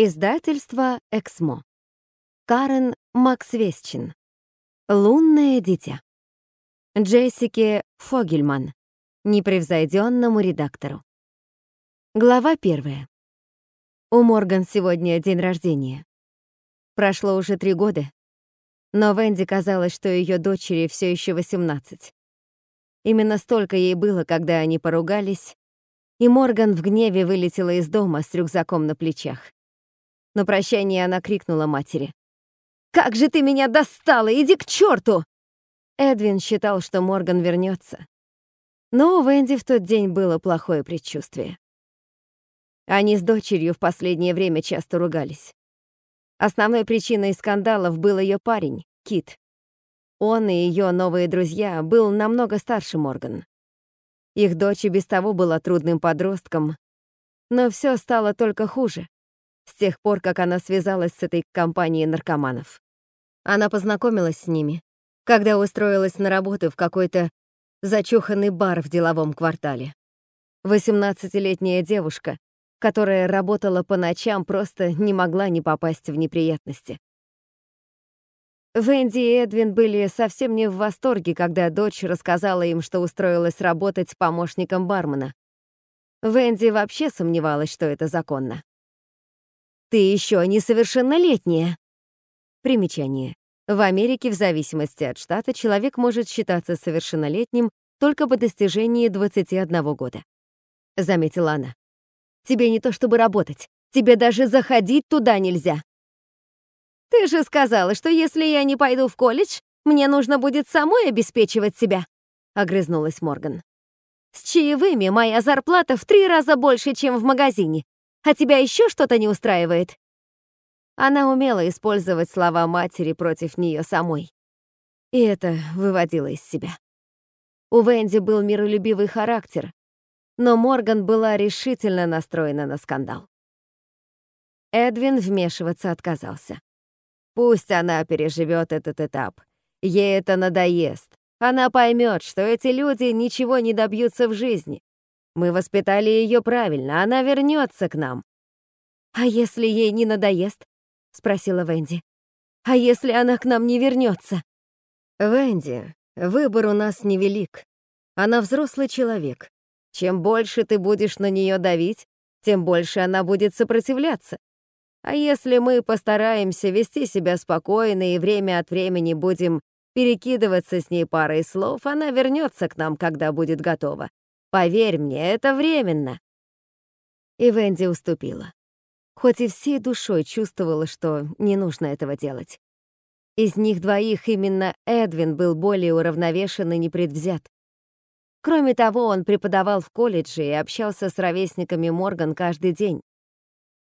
Издательство «Эксмо». Карен Максвестчин. «Лунное дитя». Джессике Фогельман. Непревзойденному редактору. Глава первая. У Морган сегодня день рождения. Прошло уже три года, но Венди казалось, что ее дочери все еще 18. Именно столько ей было, когда они поругались, и Морган в гневе вылетела из дома с рюкзаком на плечах. На прощание она крикнула матери. «Как же ты меня достала! Иди к черту!» Эдвин считал, что Морган вернется. Но у Венди в тот день было плохое предчувствие. Они с дочерью в последнее время часто ругались. Основной причиной скандалов был ее парень, Кит. Он и ее новые друзья был намного старше Морган. Их дочь и без того была трудным подростком, но все стало только хуже с тех пор, как она связалась с этой компанией наркоманов. Она познакомилась с ними, когда устроилась на работу в какой-то зачуханный бар в деловом квартале. 18-летняя девушка, которая работала по ночам, просто не могла не попасть в неприятности. Венди и Эдвин были совсем не в восторге, когда дочь рассказала им, что устроилась работать помощником бармена. Венди вообще сомневалась, что это законно. Ты еще несовершеннолетняя. Примечание. В Америке, в зависимости от штата, человек может считаться совершеннолетним только по достижении 21 года. Заметила она. Тебе не то чтобы работать, тебе даже заходить туда нельзя. Ты же сказала, что если я не пойду в колледж, мне нужно будет самой обеспечивать себя, огрызнулась Морган. С чаевыми моя зарплата в три раза больше, чем в магазине. А тебя еще что-то не устраивает?» Она умела использовать слова матери против нее самой. И это выводило из себя. У Венди был миролюбивый характер, но Морган была решительно настроена на скандал. Эдвин вмешиваться отказался. Пусть она переживет этот этап. Ей это надоест. Она поймет, что эти люди ничего не добьются в жизни. Мы воспитали ее правильно, она вернется к нам. А если ей не надоест? спросила Венди. А если она к нам не вернется? Венди, выбор у нас невелик. Она взрослый человек. Чем больше ты будешь на нее давить, тем больше она будет сопротивляться. А если мы постараемся вести себя спокойно и время от времени будем перекидываться с ней парой слов, она вернется к нам, когда будет готова. Поверь мне, это временно. И Венди уступила. Хоть и всей душой чувствовала, что не нужно этого делать. Из них двоих именно Эдвин был более уравновешен и непредвзят. Кроме того, он преподавал в колледже и общался с ровесниками Морган каждый день.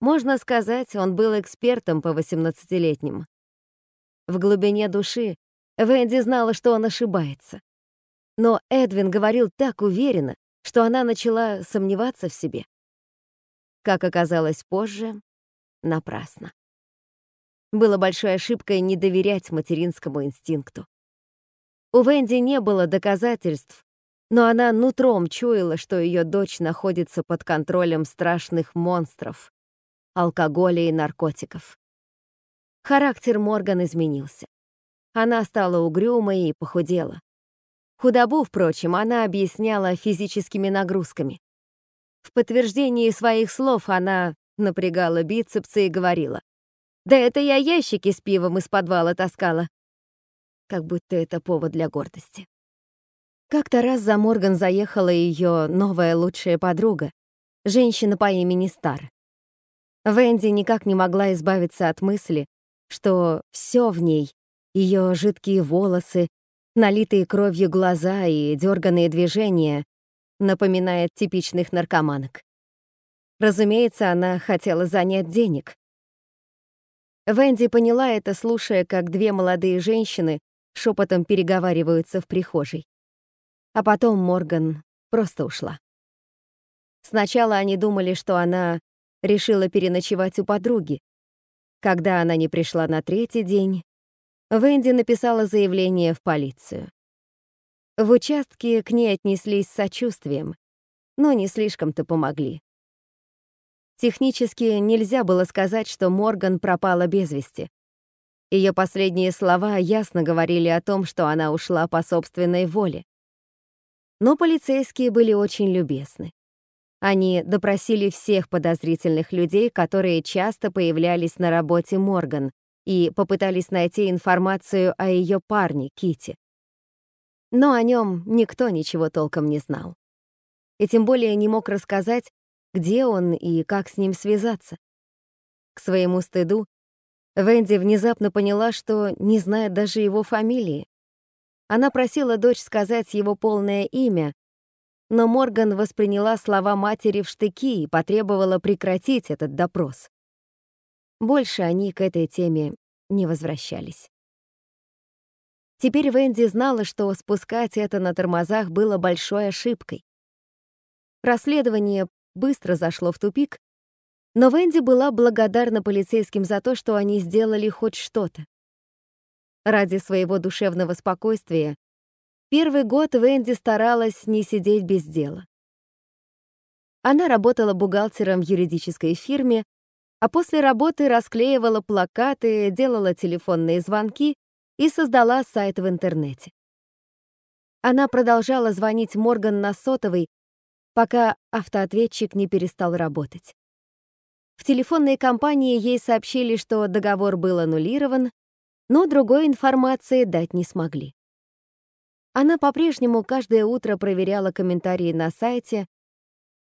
Можно сказать, он был экспертом по 18-летним. В глубине души Венди знала, что он ошибается. Но Эдвин говорил так уверенно, что она начала сомневаться в себе. Как оказалось позже, напрасно. Было большой ошибкой не доверять материнскому инстинкту. У Венди не было доказательств, но она нутром чуяла, что ее дочь находится под контролем страшных монстров, алкоголя и наркотиков. Характер Морган изменился. Она стала угрюмой и похудела. Худобу, впрочем, она объясняла физическими нагрузками. В подтверждении своих слов она напрягала бицепсы и говорила. «Да это я ящики с пивом из подвала таскала». Как будто это повод для гордости. Как-то раз за Морган заехала ее новая лучшая подруга, женщина по имени Стар. Венди никак не могла избавиться от мысли, что все в ней, ее жидкие волосы, налитые кровью глаза и дерганные движения напоминает типичных наркоманок. Разумеется, она хотела занять денег. Венди поняла это, слушая, как две молодые женщины шепотом переговариваются в прихожей. А потом Морган просто ушла. Сначала они думали, что она решила переночевать у подруги. Когда она не пришла на третий день, Венди написала заявление в полицию. В участке к ней отнеслись с сочувствием, но не слишком-то помогли. Технически нельзя было сказать, что Морган пропала без вести. Ее последние слова ясно говорили о том, что она ушла по собственной воле. Но полицейские были очень любезны. Они допросили всех подозрительных людей, которые часто появлялись на работе Морган, и попытались найти информацию о ее парне Кити. Но о нем никто ничего толком не знал. И тем более не мог рассказать, где он и как с ним связаться. К своему стыду, Венди внезапно поняла, что не знает даже его фамилии. Она просила дочь сказать его полное имя, но Морган восприняла слова матери в штыки и потребовала прекратить этот допрос. Больше они к этой теме не возвращались. Теперь Венди знала, что спускать это на тормозах было большой ошибкой. Расследование быстро зашло в тупик, но Венди была благодарна полицейским за то, что они сделали хоть что-то. Ради своего душевного спокойствия первый год Венди старалась не сидеть без дела. Она работала бухгалтером в юридической фирме, а после работы расклеивала плакаты, делала телефонные звонки и создала сайт в интернете. Она продолжала звонить Морган на сотовый, пока автоответчик не перестал работать. В телефонной компании ей сообщили, что договор был аннулирован, но другой информации дать не смогли. Она по-прежнему каждое утро проверяла комментарии на сайте,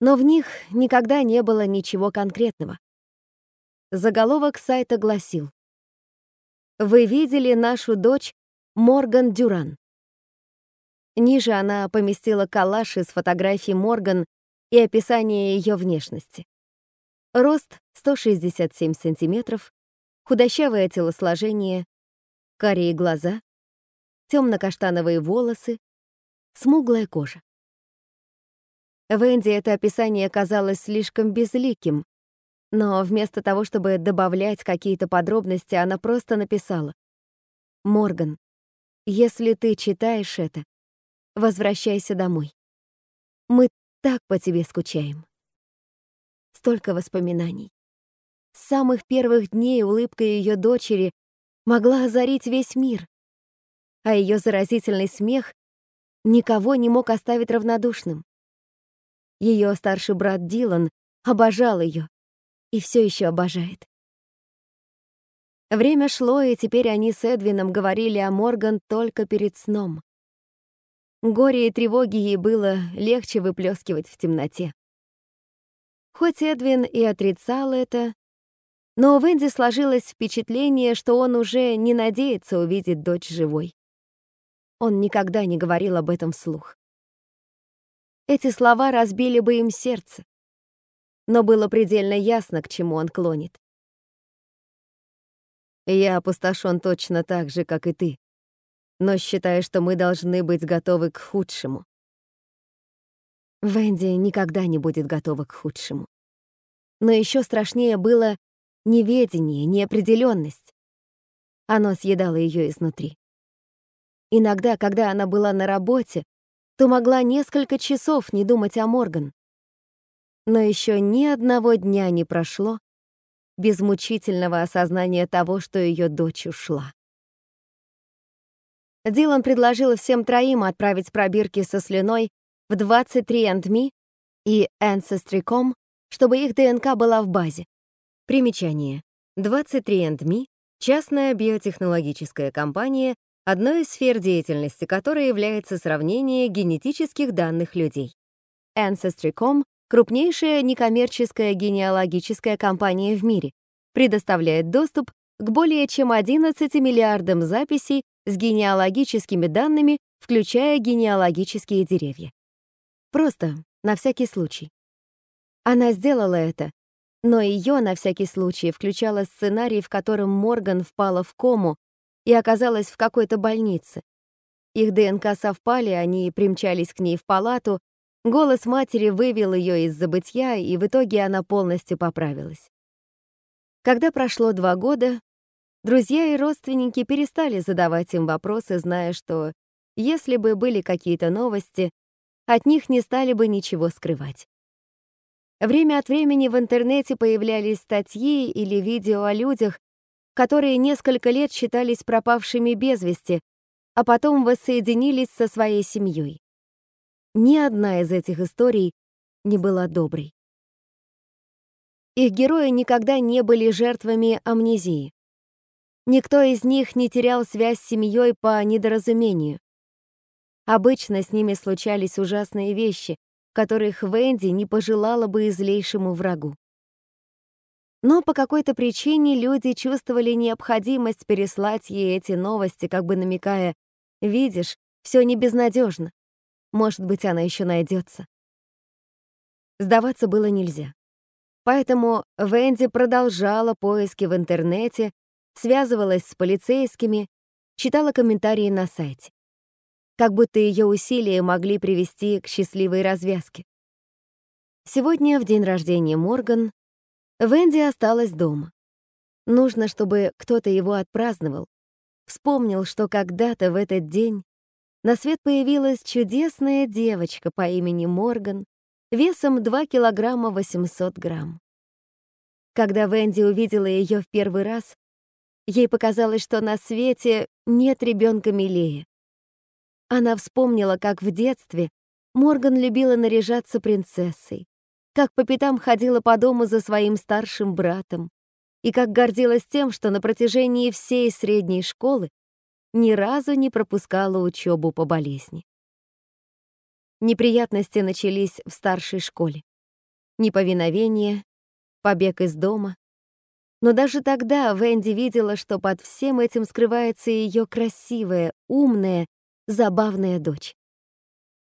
но в них никогда не было ничего конкретного. Заголовок сайта гласил «Вы видели нашу дочь Морган Дюран?» Ниже она поместила коллаж из фотографий Морган и описание ее внешности. Рост 167 сантиметров, худощавое телосложение, карие глаза, темно-каштановые волосы, смуглая кожа. Венди это описание казалось слишком безликим, но вместо того, чтобы добавлять какие-то подробности, она просто написала «Морган, если ты читаешь это, возвращайся домой. Мы так по тебе скучаем». Столько воспоминаний. С самых первых дней улыбка ее дочери могла озарить весь мир, а ее заразительный смех никого не мог оставить равнодушным. Ее старший брат Дилан обожал ее, и все еще обожает. Время шло, и теперь они с Эдвином говорили о Морган только перед сном. Горе и тревоги ей было легче выплескивать в темноте. Хоть Эдвин и отрицал это, но у Венди сложилось впечатление, что он уже не надеется увидеть дочь живой. Он никогда не говорил об этом вслух. Эти слова разбили бы им сердце но было предельно ясно, к чему он клонит. «Я опустошен точно так же, как и ты, но считаю, что мы должны быть готовы к худшему». Венди никогда не будет готова к худшему. Но еще страшнее было неведение, неопределенность. Оно съедало ее изнутри. Иногда, когда она была на работе, то могла несколько часов не думать о Морган. Но еще ни одного дня не прошло без мучительного осознания того, что ее дочь ушла. Дилан предложил всем троим отправить пробирки со слюной в 23andMe и Ancestry.com, чтобы их ДНК была в базе. Примечание. 23andMe — частная биотехнологическая компания, одной из сфер деятельности которой является сравнение генетических данных людей. Ancestry.com крупнейшая некоммерческая генеалогическая компания в мире, предоставляет доступ к более чем 11 миллиардам записей с генеалогическими данными, включая генеалогические деревья. Просто, на всякий случай. Она сделала это, но ее на всякий случай включала сценарий, в котором Морган впала в кому и оказалась в какой-то больнице. Их ДНК совпали, они примчались к ней в палату, Голос матери вывел ее из забытья, и в итоге она полностью поправилась. Когда прошло два года, друзья и родственники перестали задавать им вопросы, зная, что если бы были какие-то новости, от них не стали бы ничего скрывать. Время от времени в интернете появлялись статьи или видео о людях, которые несколько лет считались пропавшими без вести, а потом воссоединились со своей семьей. Ни одна из этих историй не была доброй. Их герои никогда не были жертвами амнезии. Никто из них не терял связь с семьей по недоразумению. Обычно с ними случались ужасные вещи, которых Венди не пожелала бы и злейшему врагу. Но по какой-то причине люди чувствовали необходимость переслать ей эти новости, как бы намекая, «Видишь, все не безнадежно. Может быть, она еще найдется». Сдаваться было нельзя. Поэтому Венди продолжала поиски в интернете, связывалась с полицейскими, читала комментарии на сайте как будто ее усилия могли привести к счастливой развязке. Сегодня, в день рождения Морган, Венди осталась дома. Нужно, чтобы кто-то его отпраздновал, вспомнил, что когда-то в этот день на свет появилась чудесная девочка по имени Морган, весом 2 килограмма 800 грамм. Когда Венди увидела ее в первый раз, ей показалось, что на свете нет ребенка милее. Она вспомнила, как в детстве Морган любила наряжаться принцессой, как по пятам ходила по дому за своим старшим братом и как гордилась тем, что на протяжении всей средней школы ни разу не пропускала учебу по болезни. Неприятности начались в старшей школе. Неповиновение, побег из дома. Но даже тогда Венди видела, что под всем этим скрывается ее красивая, умная забавная дочь.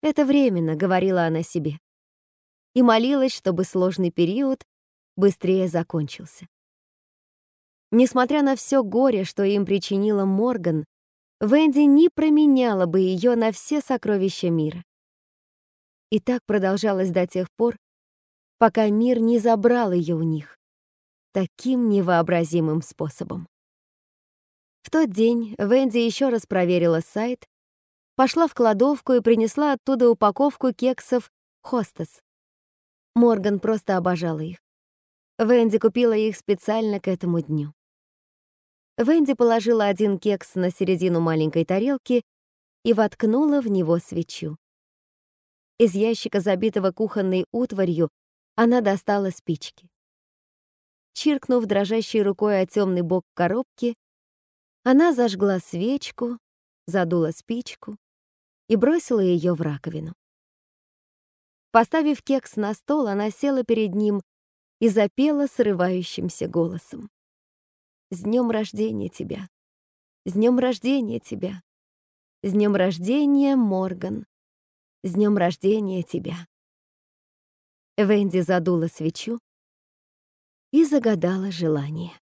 «Это временно», — говорила она себе. И молилась, чтобы сложный период быстрее закончился. Несмотря на все горе, что им причинила Морган, Венди не променяла бы ее на все сокровища мира. И так продолжалось до тех пор, пока мир не забрал ее у них таким невообразимым способом. В тот день Венди еще раз проверила сайт пошла в кладовку и принесла оттуда упаковку кексов «Хостес». Морган просто обожала их. Венди купила их специально к этому дню. Венди положила один кекс на середину маленькой тарелки и воткнула в него свечу. Из ящика, забитого кухонной утварью, она достала спички. Чиркнув дрожащей рукой о темный бок коробки, она зажгла свечку, задула спичку и бросила ее в раковину. Поставив кекс на стол, она села перед ним и запела срывающимся голосом. «С днем рождения тебя! С днем рождения тебя! С днем рождения, Морган! С днем рождения тебя!» Венди задула свечу и загадала желание.